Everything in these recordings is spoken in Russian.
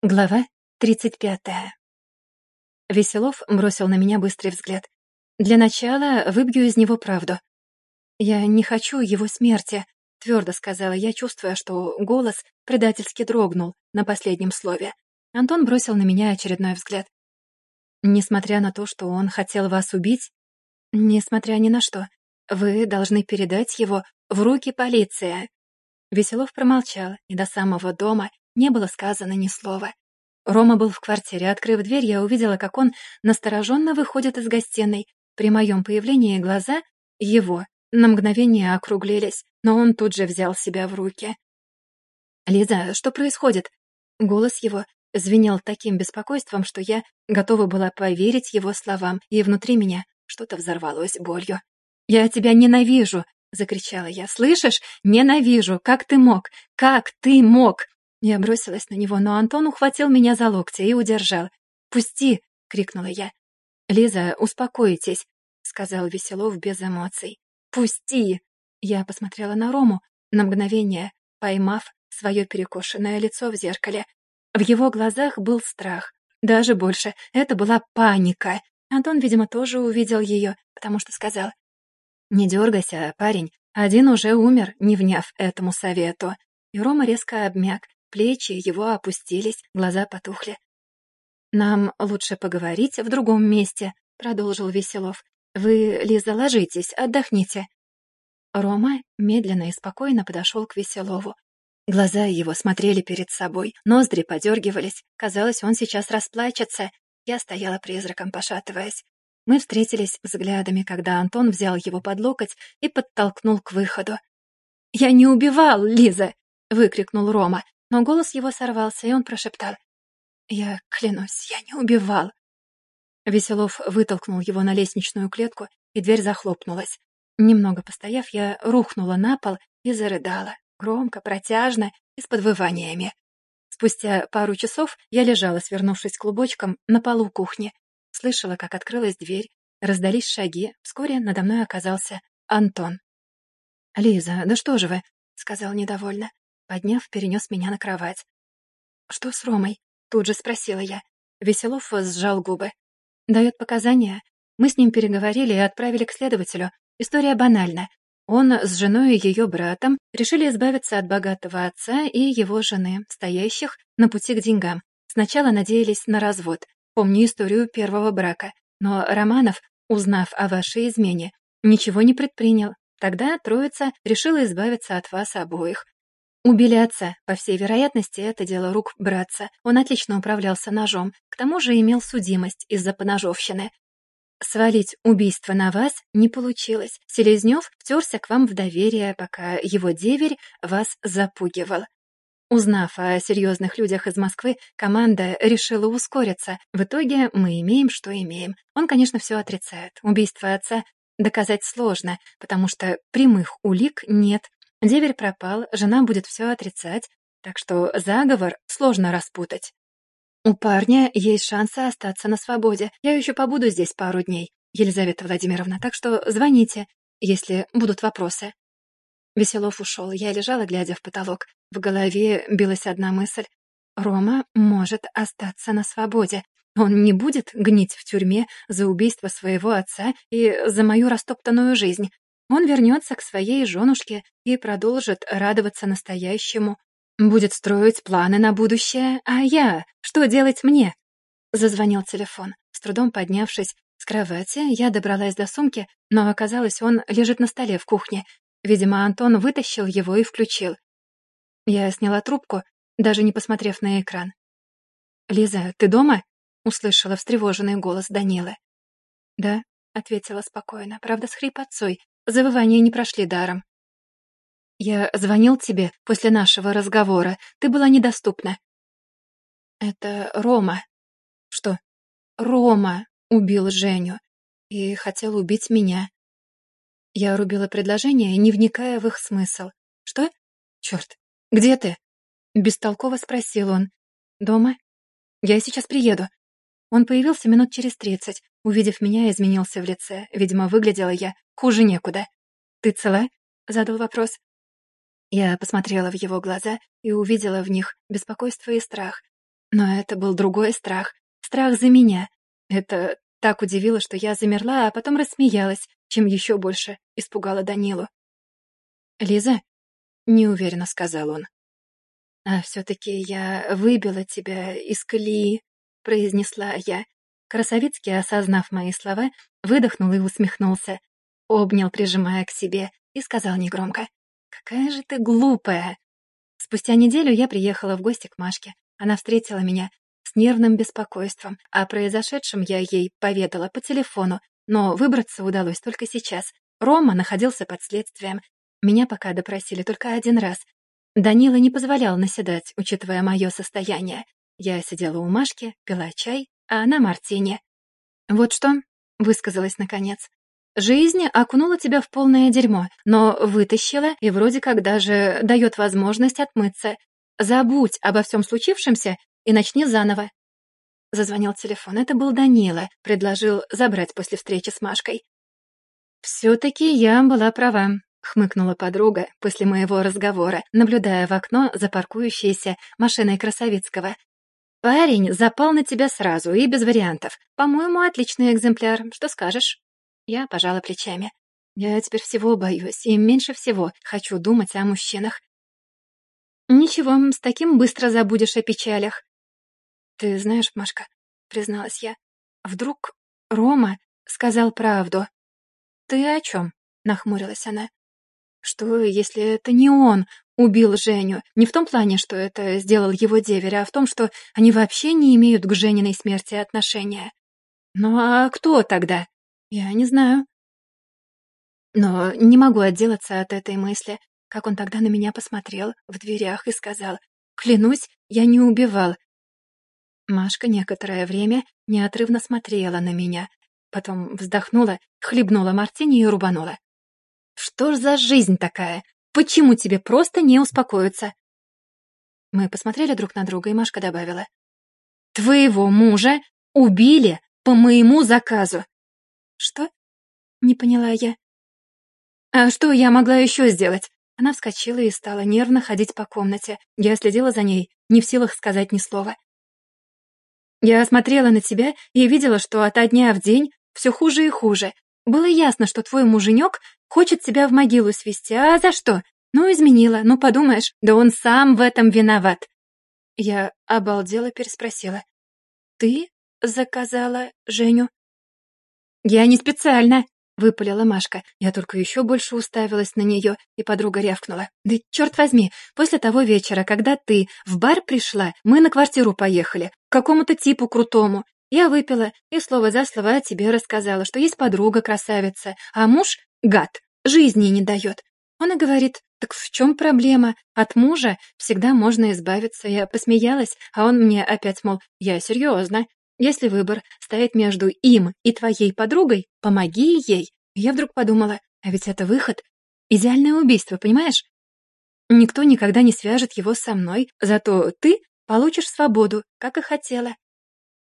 Глава тридцать пятая. Веселов бросил на меня быстрый взгляд. «Для начала выбью из него правду. Я не хочу его смерти», — твердо сказала я, чувствуя, что голос предательски дрогнул на последнем слове. Антон бросил на меня очередной взгляд. «Несмотря на то, что он хотел вас убить, несмотря ни на что, вы должны передать его в руки полиции». Веселов промолчал, и до самого дома не было сказано ни слова. Рома был в квартире. Открыв дверь, я увидела, как он настороженно выходит из гостиной. При моем появлении глаза его на мгновение округлились, но он тут же взял себя в руки. «Лиза, что происходит?» Голос его звенел таким беспокойством, что я готова была поверить его словам, и внутри меня что-то взорвалось болью. «Я тебя ненавижу!» — закричала я. «Слышишь? Ненавижу! Как ты мог? Как ты мог?» Я бросилась на него, но Антон ухватил меня за локти и удержал. «Пусти!» — крикнула я. «Лиза, успокойтесь», — сказал Веселов без эмоций. «Пусти!» Я посмотрела на Рому, на мгновение, поймав свое перекошенное лицо в зеркале. В его глазах был страх. Даже больше, это была паника. Антон, видимо, тоже увидел ее, потому что сказал. «Не дергайся, парень, один уже умер, не вняв этому совету». И Рома резко обмяк, Плечи его опустились, глаза потухли. «Нам лучше поговорить в другом месте», — продолжил Веселов. «Вы, Лиза, ложитесь, отдохните». Рома медленно и спокойно подошел к Веселову. Глаза его смотрели перед собой, ноздри подергивались. Казалось, он сейчас расплачется. Я стояла призраком, пошатываясь. Мы встретились взглядами, когда Антон взял его под локоть и подтолкнул к выходу. «Я не убивал, Лиза!» — выкрикнул Рома но голос его сорвался, и он прошептал. «Я клянусь, я не убивал». Веселов вытолкнул его на лестничную клетку, и дверь захлопнулась. Немного постояв, я рухнула на пол и зарыдала, громко, протяжно и с подвываниями. Спустя пару часов я лежала, свернувшись клубочком, на полу кухни. Слышала, как открылась дверь, раздались шаги. Вскоре надо мной оказался Антон. «Лиза, да что же вы?» — сказал недовольно. Подняв, перенес меня на кровать. «Что с Ромой?» — тут же спросила я. Веселов сжал губы. «Дает показания. Мы с ним переговорили и отправили к следователю. История банальна. Он с женой и ее братом решили избавиться от богатого отца и его жены, стоящих на пути к деньгам. Сначала надеялись на развод. Помню историю первого брака. Но Романов, узнав о вашей измене, ничего не предпринял. Тогда троица решила избавиться от вас обоих. Убили отца. По всей вероятности, это дело рук братца. Он отлично управлялся ножом, к тому же имел судимость из-за поножовщины. Свалить убийство на вас не получилось. Селезнев втерся к вам в доверие, пока его деверь вас запугивал. Узнав о серьезных людях из Москвы, команда решила ускориться. В итоге мы имеем, что имеем. Он, конечно, все отрицает. Убийство отца доказать сложно, потому что прямых улик нет, Деверь пропал, жена будет все отрицать, так что заговор сложно распутать. У парня есть шансы остаться на свободе. Я еще побуду здесь пару дней, Елизавета Владимировна, так что звоните, если будут вопросы. Веселов ушел, я лежала, глядя в потолок. В голове билась одна мысль. Рома может остаться на свободе. Он не будет гнить в тюрьме за убийство своего отца и за мою растоптанную жизнь. Он вернется к своей женушке и продолжит радоваться настоящему. Будет строить планы на будущее, а я? Что делать мне? Зазвонил телефон. С трудом поднявшись с кровати, я добралась до сумки, но оказалось, он лежит на столе в кухне. Видимо, Антон вытащил его и включил. Я сняла трубку, даже не посмотрев на экран. «Лиза, ты дома?» — услышала встревоженный голос Данилы. «Да», — ответила спокойно, правда, с хрипотцой, Завывания не прошли даром. «Я звонил тебе после нашего разговора. Ты была недоступна». «Это Рома». «Что?» «Рома убил Женю и хотел убить меня». Я рубила предложение, не вникая в их смысл. «Что? Черт, где ты?» Бестолково спросил он. «Дома? Я сейчас приеду». Он появился минут через тридцать. Увидев меня, изменился в лице. Видимо, выглядела я хуже некуда. «Ты цела?» — задал вопрос. Я посмотрела в его глаза и увидела в них беспокойство и страх. Но это был другой страх. Страх за меня. Это так удивило, что я замерла, а потом рассмеялась, чем еще больше испугала Данилу. «Лиза?» — неуверенно сказал он. «А все-таки я выбила тебя из колеи», — произнесла я. Красовицкий, осознав мои слова, выдохнул и усмехнулся, обнял, прижимая к себе, и сказал негромко. «Какая же ты глупая!» Спустя неделю я приехала в гости к Машке. Она встретила меня с нервным беспокойством. О произошедшем я ей поведала по телефону, но выбраться удалось только сейчас. Рома находился под следствием. Меня пока допросили только один раз. Данила не позволял наседать, учитывая мое состояние. Я сидела у Машки, пила чай, а она мартини. «Вот что», — высказалась наконец, Жизнь окунула тебя в полное дерьмо, но вытащила и вроде как даже дает возможность отмыться. Забудь обо всем случившемся и начни заново. Зазвонил телефон. Это был Данила. Предложил забрать после встречи с Машкой. «Все-таки я была права», — хмыкнула подруга после моего разговора, наблюдая в окно за паркующейся машиной Красовицкого. «Парень запал на тебя сразу и без вариантов. По-моему, отличный экземпляр. Что скажешь?» Я пожала плечами. Я теперь всего боюсь, и меньше всего хочу думать о мужчинах. Ничего, с таким быстро забудешь о печалях. Ты знаешь, Машка, призналась я, вдруг Рома сказал правду. Ты о чем? Нахмурилась она. Что, если это не он убил Женю? Не в том плане, что это сделал его деверь, а в том, что они вообще не имеют к Жениной смерти отношения. Ну а кто тогда? Я не знаю. Но не могу отделаться от этой мысли, как он тогда на меня посмотрел в дверях и сказал, «Клянусь, я не убивал». Машка некоторое время неотрывно смотрела на меня, потом вздохнула, хлебнула мартини и рубанула. «Что ж за жизнь такая? Почему тебе просто не успокоиться?» Мы посмотрели друг на друга, и Машка добавила. «Твоего мужа убили по моему заказу. «Что?» — не поняла я. «А что я могла еще сделать?» Она вскочила и стала нервно ходить по комнате. Я следила за ней, не в силах сказать ни слова. Я смотрела на тебя и видела, что ото дня в день все хуже и хуже. Было ясно, что твой муженек хочет тебя в могилу свести. А за что? Ну, изменила, ну, подумаешь, да он сам в этом виноват. Я обалдела переспросила. «Ты заказала Женю?» «Я не специально!» — выпалила Машка. Я только еще больше уставилась на нее, и подруга рявкнула. «Да черт возьми, после того вечера, когда ты в бар пришла, мы на квартиру поехали, к какому-то типу крутому. Я выпила и слово за слово о тебе рассказала, что есть подруга-красавица, а муж — гад, жизни не дает. Он и говорит, так в чем проблема? От мужа всегда можно избавиться. Я посмеялась, а он мне опять, мол, я серьезно. Если выбор стоит между им и твоей подругой, помоги ей. Я вдруг подумала, а ведь это выход. Идеальное убийство, понимаешь? Никто никогда не свяжет его со мной, зато ты получишь свободу, как и хотела.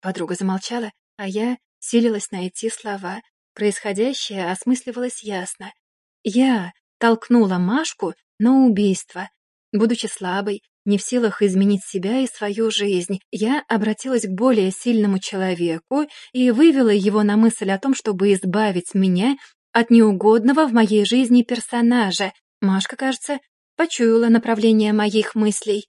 Подруга замолчала, а я силилась найти слова. Происходящее осмысливалось ясно. Я толкнула Машку на убийство. Будучи слабой, не в силах изменить себя и свою жизнь, я обратилась к более сильному человеку и вывела его на мысль о том, чтобы избавить меня от неугодного в моей жизни персонажа. Машка, кажется, почуяла направление моих мыслей.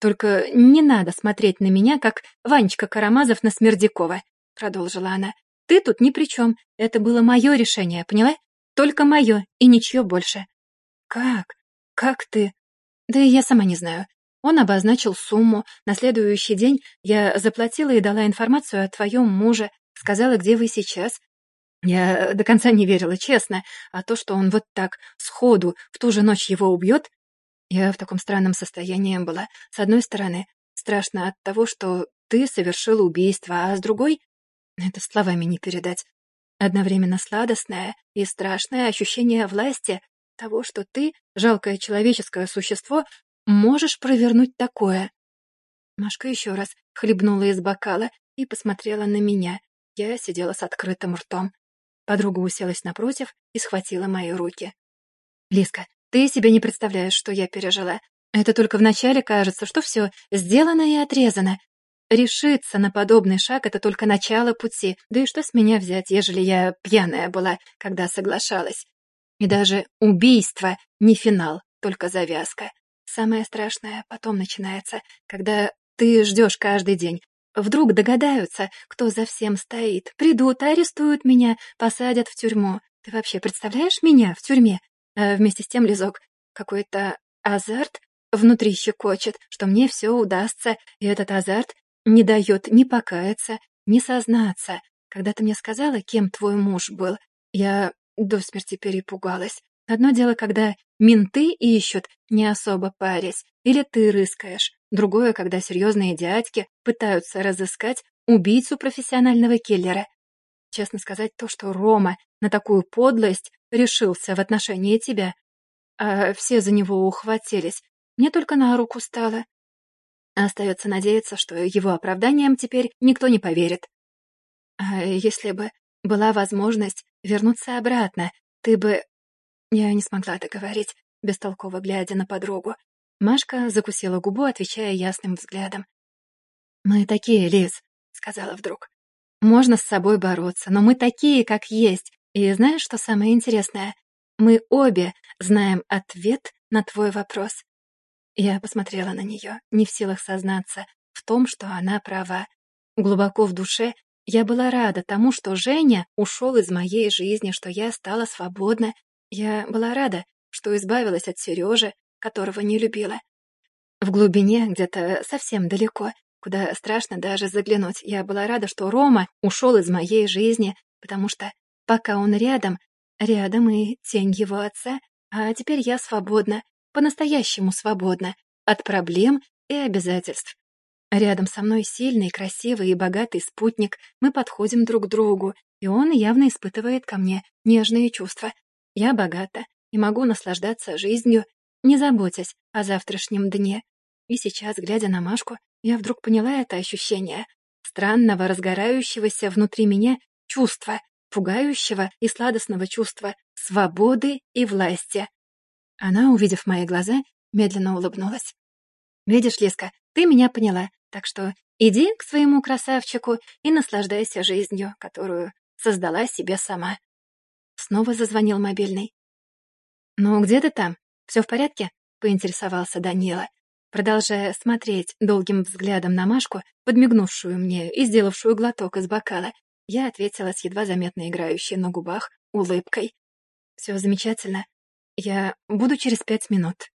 «Только не надо смотреть на меня, как Ванечка Карамазов на Смердякова», — продолжила она. «Ты тут ни при чем. Это было мое решение, поняла? Только мое и ничье больше». «Как? Как ты?» Да я сама не знаю. Он обозначил сумму. На следующий день я заплатила и дала информацию о твоем муже, сказала, где вы сейчас. Я до конца не верила, честно. А то, что он вот так, сходу, в ту же ночь его убьет, я в таком странном состоянии была. С одной стороны, страшно от того, что ты совершил убийство, а с другой — это словами не передать. Одновременно сладостное и страшное ощущение власти того, что ты, жалкое человеческое существо, можешь провернуть такое. Машка еще раз хлебнула из бокала и посмотрела на меня. Я сидела с открытым ртом. Подруга уселась напротив и схватила мои руки. «Лиска, ты себе не представляешь, что я пережила. Это только вначале кажется, что все сделано и отрезано. решиться на подобный шаг — это только начало пути. Да и что с меня взять, ежели я пьяная была, когда соглашалась? И даже убийство — не финал, только завязка. Самое страшное потом начинается, когда ты ждешь каждый день. Вдруг догадаются, кто за всем стоит. Придут, арестуют меня, посадят в тюрьму. Ты вообще представляешь меня в тюрьме? А вместе с тем, Лизок, какой-то азарт внутри щекочет, что мне все удастся, и этот азарт не дает ни покаяться, ни сознаться. Когда ты мне сказала, кем твой муж был, я до смерти перепугалась. Одно дело, когда менты ищут, не особо парясь, или ты рыскаешь. Другое, когда серьезные дядьки пытаются разыскать убийцу профессионального киллера. Честно сказать, то, что Рома на такую подлость решился в отношении тебя, а все за него ухватились, мне только на руку стало. Остается надеяться, что его оправданием теперь никто не поверит. А если бы была возможность вернуться обратно, ты бы... Я не смогла договорить, бестолково глядя на подругу. Машка закусила губу, отвечая ясным взглядом. «Мы такие, Лиз», — сказала вдруг. «Можно с собой бороться, но мы такие, как есть. И знаешь, что самое интересное? Мы обе знаем ответ на твой вопрос». Я посмотрела на нее, не в силах сознаться в том, что она права. Глубоко в душе я была рада тому, что Женя ушел из моей жизни, что я стала свободна. Я была рада, что избавилась от Сережи, которого не любила. В глубине, где-то совсем далеко, куда страшно даже заглянуть, я была рада, что Рома ушел из моей жизни, потому что пока он рядом, рядом и тень его отца, а теперь я свободна, по-настоящему свободна от проблем и обязательств. Рядом со мной сильный, красивый и богатый спутник, мы подходим друг к другу, и он явно испытывает ко мне нежные чувства. Я богата и могу наслаждаться жизнью не заботясь о завтрашнем дне. И сейчас, глядя на Машку, я вдруг поняла это ощущение странного, разгорающегося внутри меня чувства, пугающего и сладостного чувства свободы и власти. Она, увидев мои глаза, медленно улыбнулась. «Видишь, Лиска, ты меня поняла, так что иди к своему красавчику и наслаждайся жизнью, которую создала себе сама». Снова зазвонил мобильный. «Ну, где ты там?» «Все в порядке?» — поинтересовался Данила, продолжая смотреть долгим взглядом на Машку, подмигнувшую мне и сделавшую глоток из бокала. Я ответила с едва заметно играющей на губах улыбкой. «Все замечательно. Я буду через пять минут».